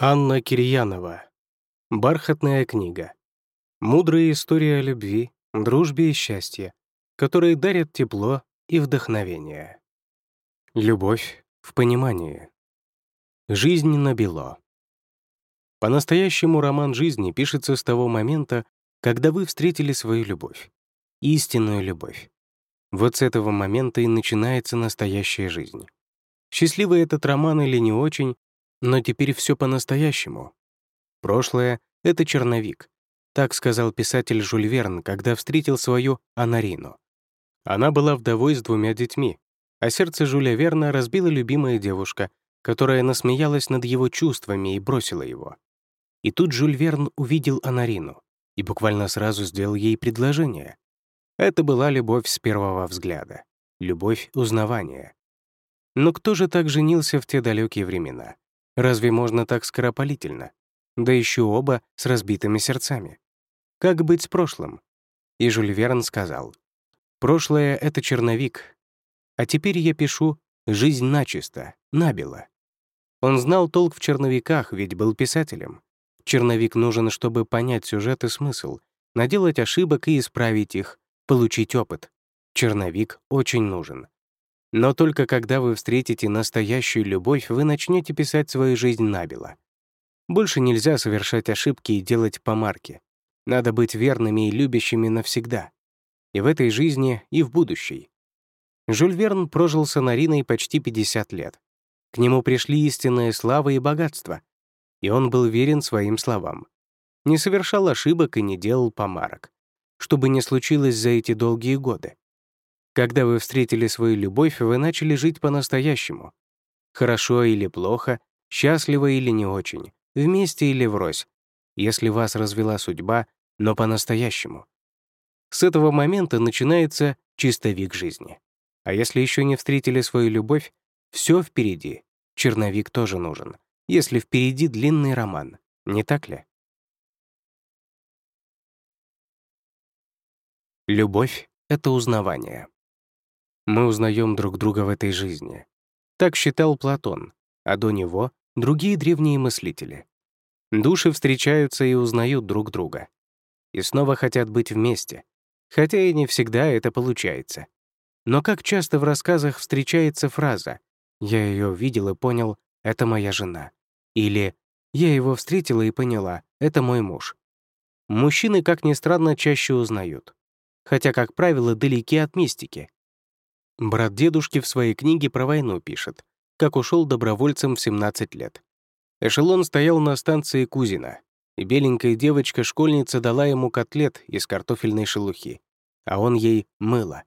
Анна Кирьянова. Бархатная книга. Мудрая история о любви, дружбе и счастье, которые дарят тепло и вдохновение. Любовь в понимании. Жизнь на бело. По-настоящему роман жизни пишется с того момента, когда вы встретили свою любовь, истинную любовь. Вот с этого момента и начинается настоящая жизнь. Счастливый этот роман или не очень, но теперь все по-настоящему. Прошлое — это черновик. Так сказал писатель Жюль Верн, когда встретил свою Анарину. Она была вдовой с двумя детьми, а сердце Жюля Верна разбила любимая девушка, которая насмеялась над его чувствами и бросила его. И тут Жюль Верн увидел Анарину и буквально сразу сделал ей предложение. Это была любовь с первого взгляда, любовь узнавания. Но кто же так женился в те далекие времена? Разве можно так скоропалительно? Да еще оба с разбитыми сердцами. Как быть с прошлым? И Жюль Верн сказал, «Прошлое — это черновик, а теперь я пишу «жизнь начисто», набело». Он знал толк в черновиках, ведь был писателем. Черновик нужен, чтобы понять сюжет и смысл, наделать ошибок и исправить их, получить опыт. Черновик очень нужен. Но только когда вы встретите настоящую любовь, вы начнете писать свою жизнь набело. Больше нельзя совершать ошибки и делать помарки. Надо быть верными и любящими навсегда. И в этой жизни, и в будущей. Жюль Верн прожил с Анариной почти 50 лет. К нему пришли истинная слава и богатство. И он был верен своим словам. Не совершал ошибок и не делал помарок. Что бы ни случилось за эти долгие годы. Когда вы встретили свою любовь, вы начали жить по-настоящему. Хорошо или плохо, счастливо или не очень, вместе или врозь, если вас развела судьба, но по-настоящему. С этого момента начинается чистовик жизни. А если еще не встретили свою любовь, все впереди. Черновик тоже нужен, если впереди длинный роман, не так ли? Любовь — это узнавание мы узнаем друг друга в этой жизни. Так считал Платон, а до него — другие древние мыслители. Души встречаются и узнают друг друга. И снова хотят быть вместе, хотя и не всегда это получается. Но как часто в рассказах встречается фраза «Я ее видел и понял, это моя жена» или «Я его встретила и поняла, это мой муж». Мужчины, как ни странно, чаще узнают, хотя, как правило, далеки от мистики. Брат дедушки в своей книге про войну пишет, как ушел добровольцем в 17 лет. Эшелон стоял на станции Кузина, и беленькая девочка-школьница дала ему котлет из картофельной шелухи, а он ей мыло.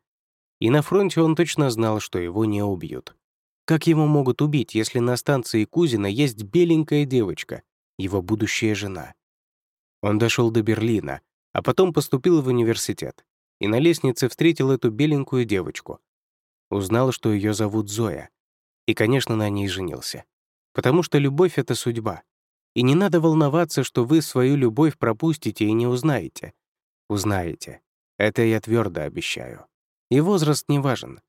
И на фронте он точно знал, что его не убьют. Как его могут убить, если на станции Кузина есть беленькая девочка, его будущая жена? Он дошел до Берлина, а потом поступил в университет и на лестнице встретил эту беленькую девочку, Узнал, что ее зовут Зоя. И, конечно, на ней женился. Потому что любовь — это судьба. И не надо волноваться, что вы свою любовь пропустите и не узнаете. Узнаете. Это я твердо обещаю. И возраст не важен.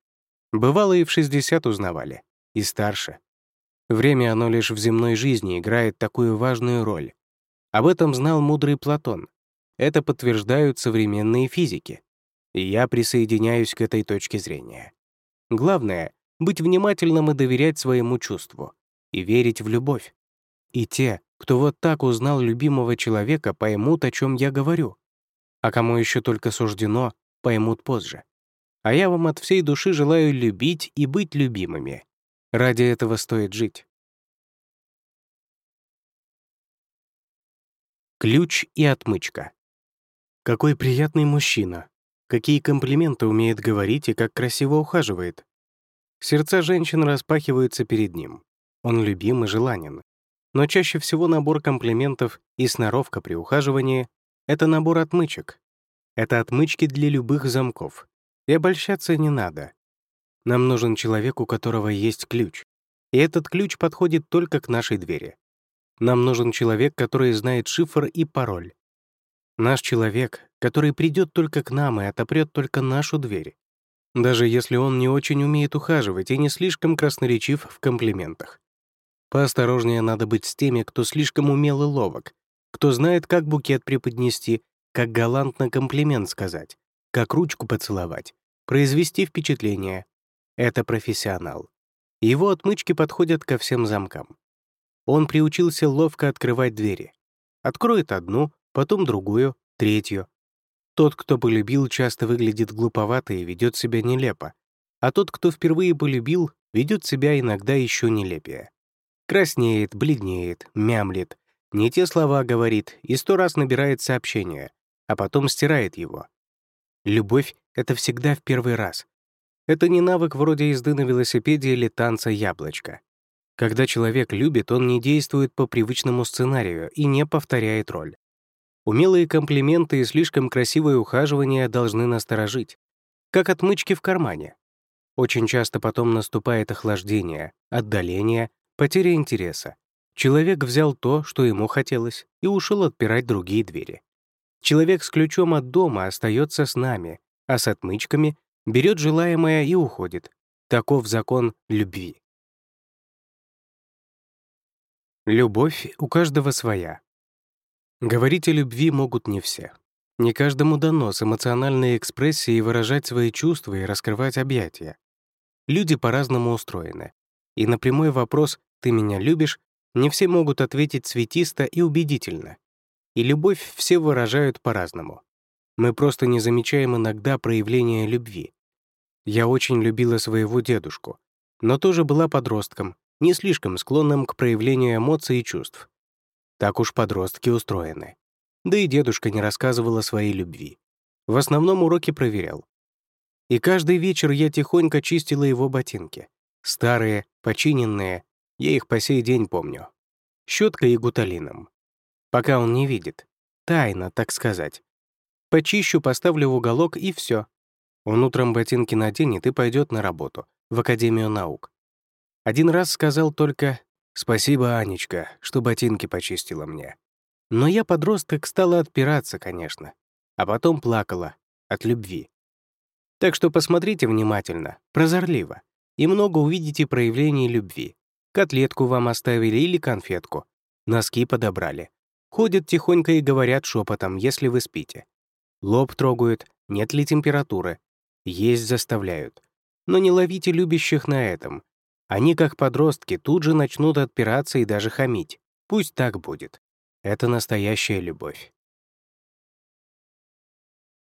Бывало, и в 60 узнавали. И старше. Время оно лишь в земной жизни играет такую важную роль. Об этом знал мудрый Платон. Это подтверждают современные физики. И я присоединяюсь к этой точке зрения. Главное — быть внимательным и доверять своему чувству, и верить в любовь. И те, кто вот так узнал любимого человека, поймут, о чем я говорю. А кому еще только суждено, поймут позже. А я вам от всей души желаю любить и быть любимыми. Ради этого стоит жить. Ключ и отмычка. Какой приятный мужчина, какие комплименты умеет говорить и как красиво ухаживает. Сердца женщин распахиваются перед ним. Он любим и желанен. Но чаще всего набор комплиментов и сноровка при ухаживании — это набор отмычек. Это отмычки для любых замков. И обольщаться не надо. Нам нужен человек, у которого есть ключ. И этот ключ подходит только к нашей двери. Нам нужен человек, который знает шифр и пароль. Наш человек, который придет только к нам и отопрет только нашу дверь, даже если он не очень умеет ухаживать и не слишком красноречив в комплиментах. Поосторожнее надо быть с теми, кто слишком умел и ловок, кто знает, как букет преподнести, как галантно комплимент сказать, как ручку поцеловать, произвести впечатление. Это профессионал. Его отмычки подходят ко всем замкам. Он приучился ловко открывать двери. Откроет одну, потом другую, третью. Тот, кто полюбил, часто выглядит глуповато и ведет себя нелепо, а тот, кто впервые полюбил, ведет себя иногда еще нелепее. Краснеет, бледнеет, мямлит, не те слова говорит и сто раз набирает сообщение, а потом стирает его. Любовь — это всегда в первый раз. Это не навык вроде езды на велосипеде или танца яблочко. Когда человек любит, он не действует по привычному сценарию и не повторяет роль. Умелые комплименты и слишком красивое ухаживание должны насторожить, как отмычки в кармане. Очень часто потом наступает охлаждение, отдаление, потеря интереса. Человек взял то, что ему хотелось, и ушел отпирать другие двери. Человек с ключом от дома остается с нами, а с отмычками берет желаемое и уходит. Таков закон любви. Любовь у каждого своя. Говорить о любви могут не все. Не каждому дано с эмоциональной экспрессией выражать свои чувства и раскрывать объятия. Люди по-разному устроены. И на прямой вопрос «ты меня любишь?» не все могут ответить светисто и убедительно. И любовь все выражают по-разному. Мы просто не замечаем иногда проявления любви. Я очень любила своего дедушку, но тоже была подростком не слишком склонным к проявлению эмоций и чувств. Так уж подростки устроены. Да и дедушка не рассказывал о своей любви. В основном уроки проверял. И каждый вечер я тихонько чистила его ботинки. Старые, починенные, я их по сей день помню. Щеткой и гуталином. Пока он не видит. Тайна, так сказать. Почищу, поставлю в уголок и все. Он утром ботинки наденет и пойдет на работу, в Академию наук. Один раз сказал только «Спасибо, Анечка, что ботинки почистила мне». Но я, подросток, стала отпираться, конечно, а потом плакала от любви. Так что посмотрите внимательно, прозорливо, и много увидите проявлений любви. Котлетку вам оставили или конфетку, носки подобрали. Ходят тихонько и говорят шепотом, если вы спите. Лоб трогают, нет ли температуры. Есть заставляют. Но не ловите любящих на этом. Они, как подростки, тут же начнут отпираться и даже хамить. Пусть так будет. Это настоящая любовь.